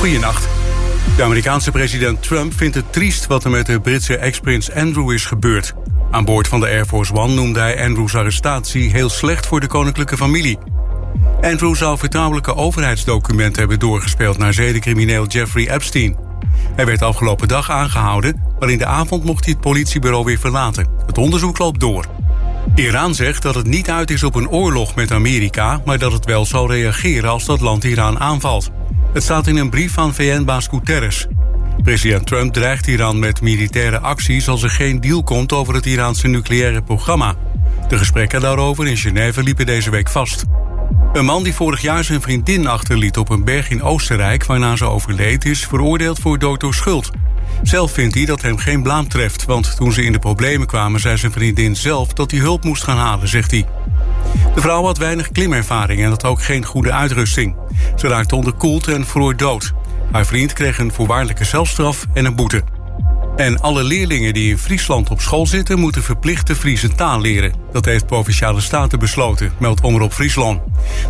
Goedenacht. De Amerikaanse president Trump vindt het triest wat er met de Britse ex-prins Andrew is gebeurd. Aan boord van de Air Force One noemde hij Andrews arrestatie heel slecht voor de koninklijke familie. Andrew zou vertrouwelijke overheidsdocumenten hebben doorgespeeld naar zedencrimineel Jeffrey Epstein. Hij werd afgelopen dag aangehouden, maar in de avond mocht hij het politiebureau weer verlaten. Het onderzoek loopt door. Iran zegt dat het niet uit is op een oorlog met Amerika, maar dat het wel zal reageren als dat land Iran aanvalt. Het staat in een brief van VN-baas Guterres. President Trump dreigt Iran met militaire acties als er geen deal komt over het Iraanse nucleaire programma. De gesprekken daarover in Genève liepen deze week vast. Een man die vorig jaar zijn vriendin achterliet op een berg in Oostenrijk waarna ze overleed, is veroordeeld voor dood door schuld. Zelf vindt hij dat hem geen blaam treft, want toen ze in de problemen kwamen, zei zijn vriendin zelf dat hij hulp moest gaan halen, zegt hij. De vrouw had weinig klimervaring en had ook geen goede uitrusting. Ze raakte onderkoeld en vroor dood. Haar vriend kreeg een voorwaardelijke celstraf en een boete. En alle leerlingen die in Friesland op school zitten... moeten verplicht de Friese taal leren. Dat heeft Provinciale Staten besloten, meldt Omroep Friesland.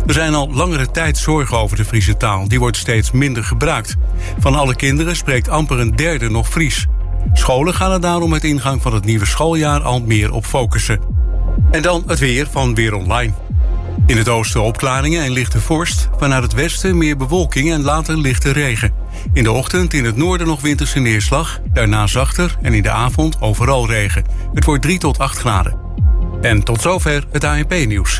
Er zijn al langere tijd zorgen over de Friese taal. Die wordt steeds minder gebruikt. Van alle kinderen spreekt amper een derde nog Fries. Scholen gaan er daarom met ingang van het nieuwe schooljaar al meer op focussen. En dan het weer van Weer Online. In het oosten opklaringen en lichte vorst. Vanuit het westen meer bewolking en later lichte regen. In de ochtend in het noorden nog winterse neerslag. Daarna zachter en in de avond overal regen. Het wordt 3 tot 8 graden. En tot zover het ANP-nieuws.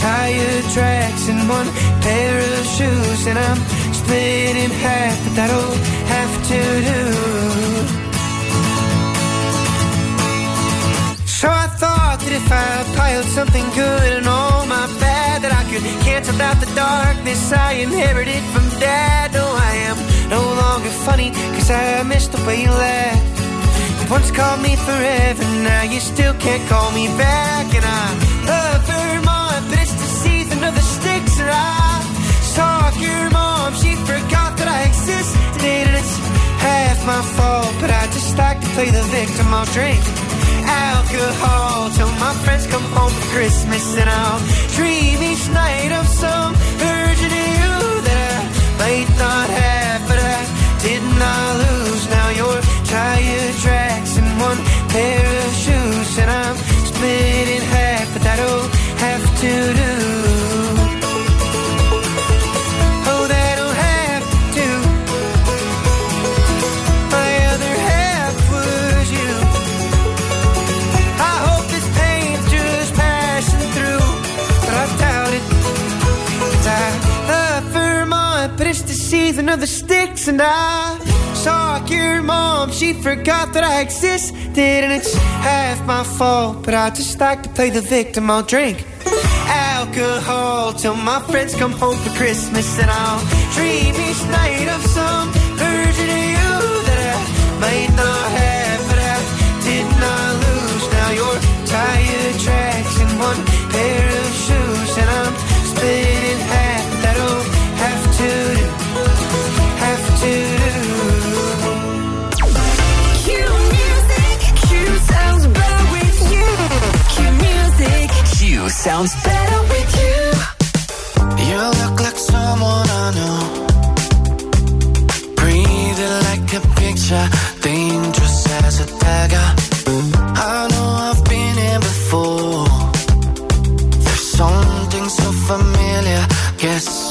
tire tracks and one pair of shoes, and I'm split in half, but that'll have to do. So I thought that if I piled something good and all my bad, that I could cancel out the darkness I inherited from dad. No, I am no longer funny, cause I missed the way you laughed. Once called me forever, now you still can't call me back. And I love I saw your mom, she forgot that I existed. And it's half my fault, but I just like to play the victim. I'll drink alcohol till my friends come home for Christmas. And I'll dream each night of some version of you that I might not have, and I saw your mom. She forgot that I existed, and it's half my fault. But I just like to play the victim. I'll drink alcohol till my friends come home for Christmas, and I'll dream each night of some version of you that I might not have, but I did not lose. Now you're tire tracks and one pair of shoes, and I'm sounds better with you. You look like someone I know. Breathing like a picture, dangerous as a dagger. I know I've been here before. There's something so familiar, guess.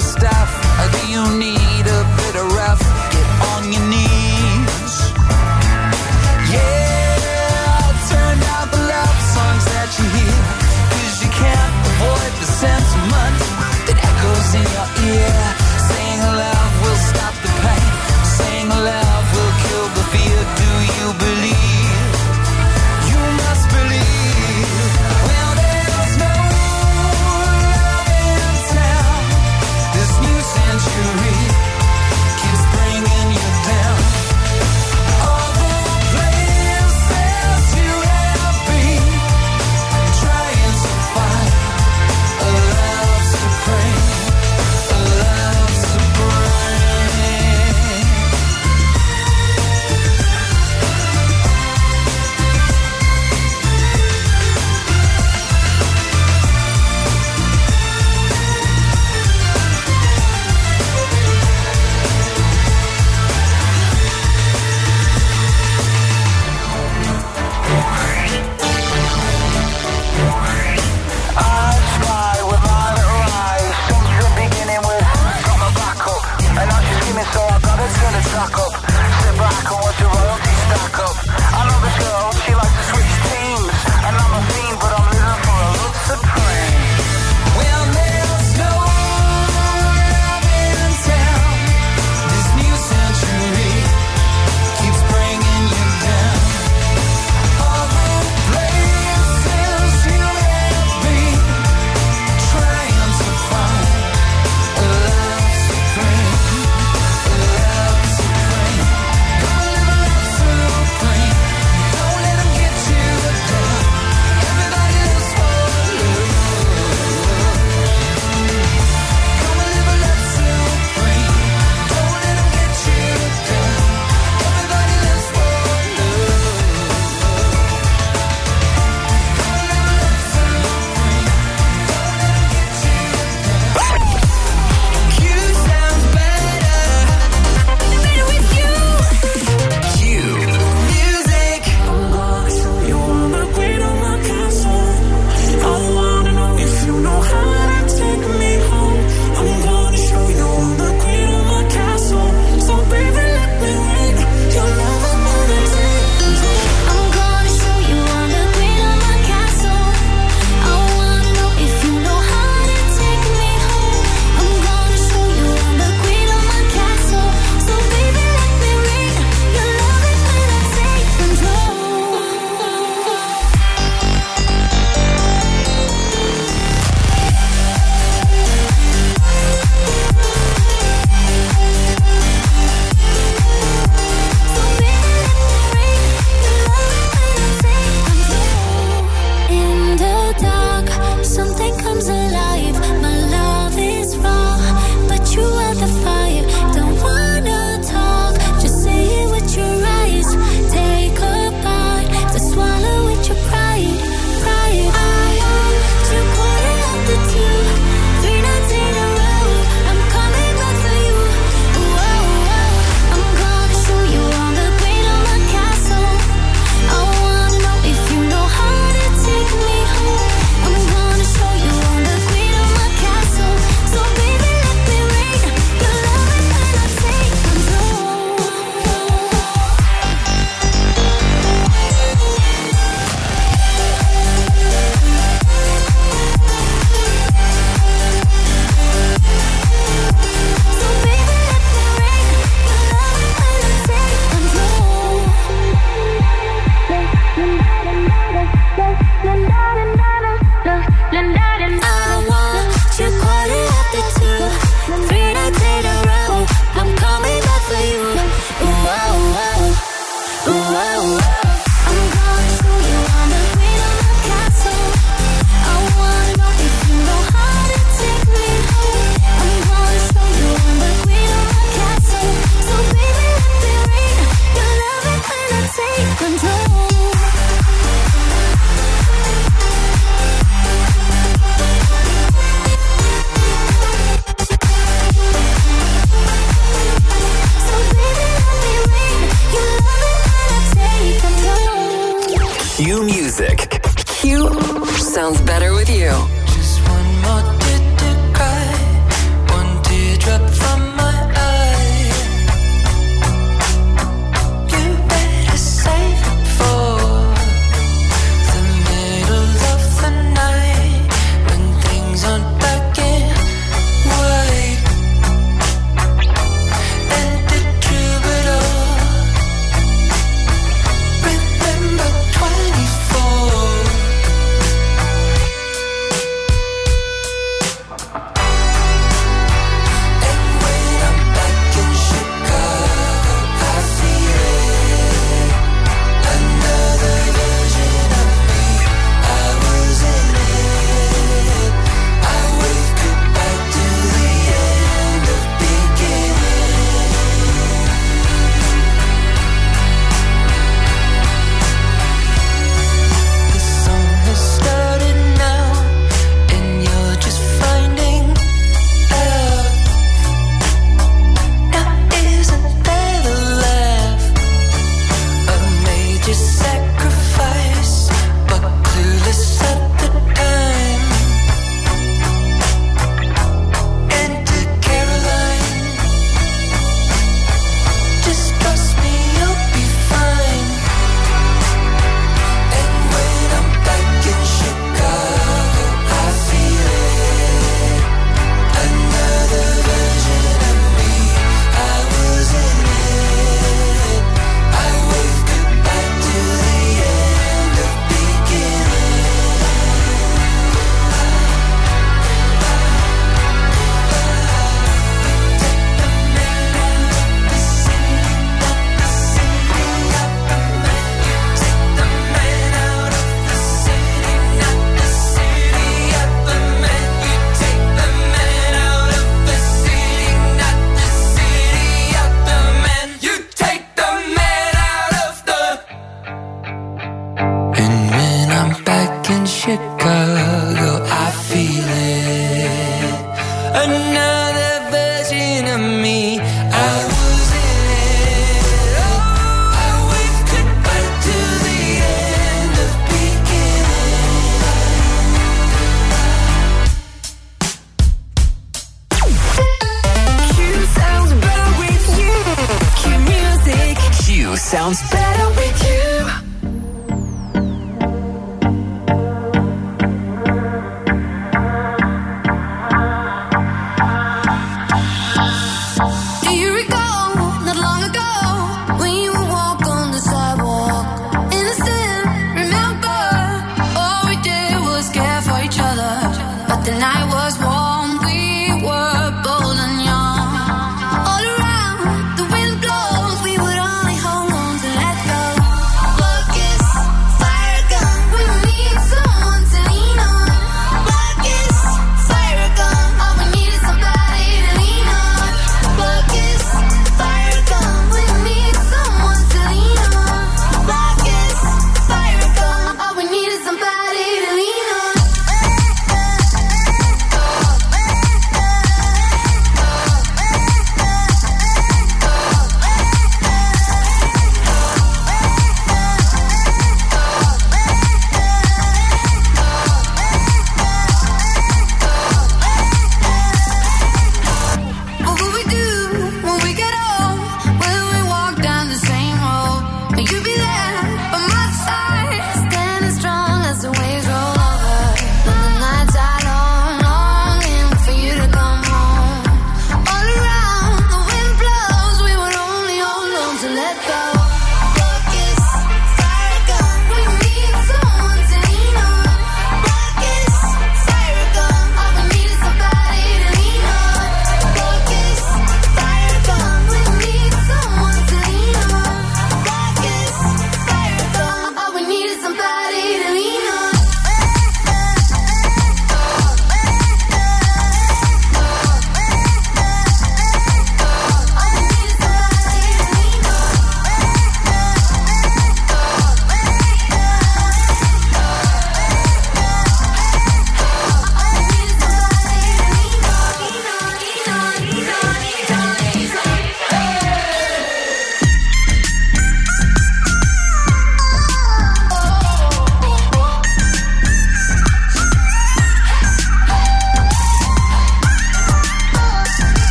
system Q sounds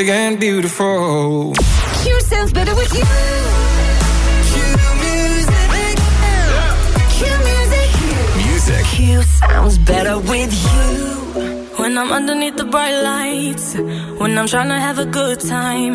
big and beautiful. Q sounds better with you. Q music. Q music. Music. Q sounds better with you. When I'm underneath the bright lights, when I'm trying to have a good time.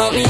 call me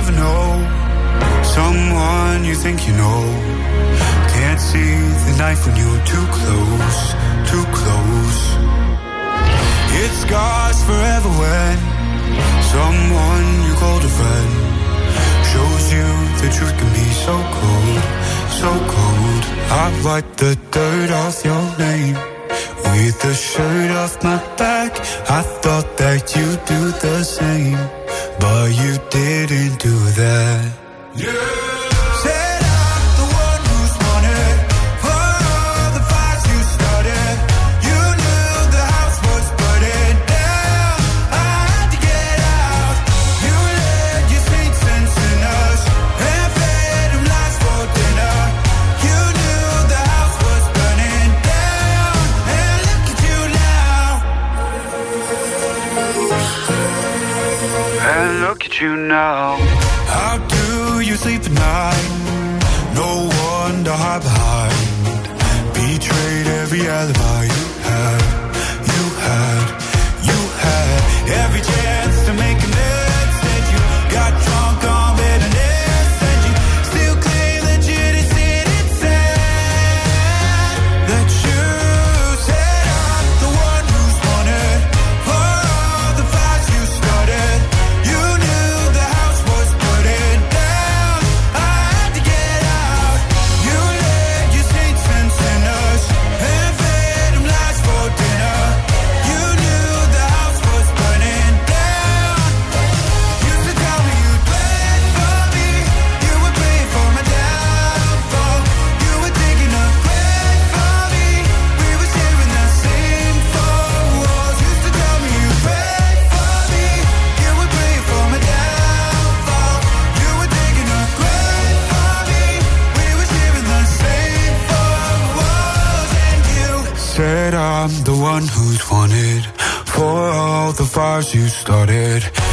never know. Someone you think you know. Can't see the knife when you're too close, too close. It scars forever when someone you called a friend shows you the truth can be so cold, so cold. I wipe the dirt off your name with the shirt off my back. I thought that you'd do the same. But you didn't do that. Yeah. you know. How do you sleep at night? No one to hide behind. Betrayed every alibi you had, you had, you had. Every wanted. For all the fires you started.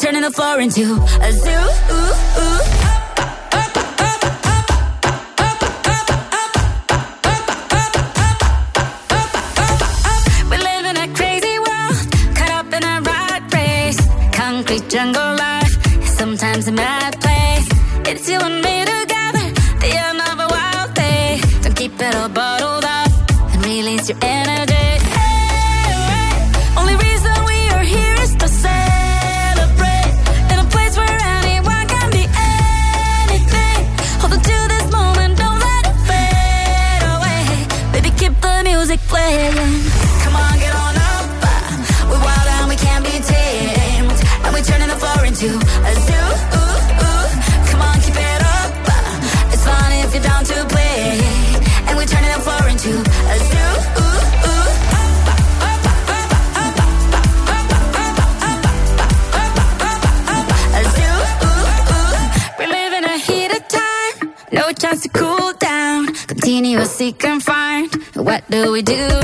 Turning the floor into a zoo. We do